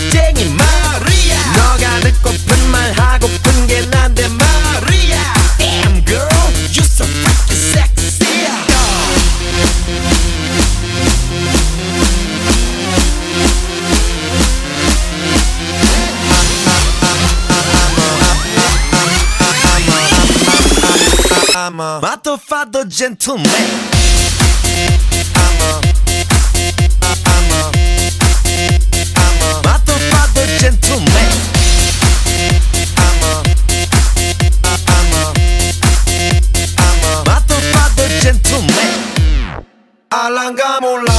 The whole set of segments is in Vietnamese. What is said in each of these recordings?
똘끼 멋쟁이 마리아 너가 듣고픈 말 하고픈 게 난데 마리아 Damn girl you so freaking sexy I'm a motherfucker gentleman I'm a I'm 알랑가 몰라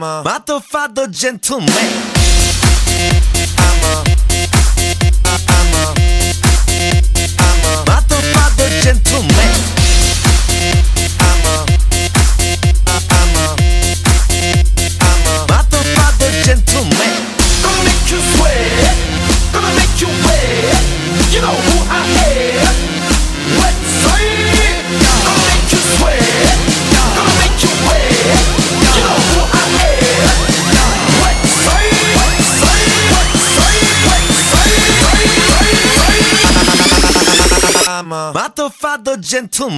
I'm a motherfucker gentleman. I'm a, I'm a motherfucker gentleman.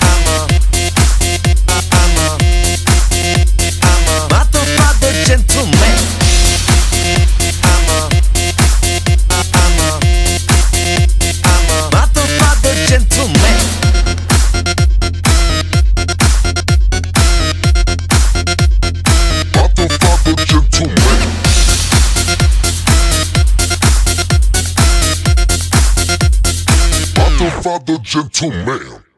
I'm a, father, gentleman.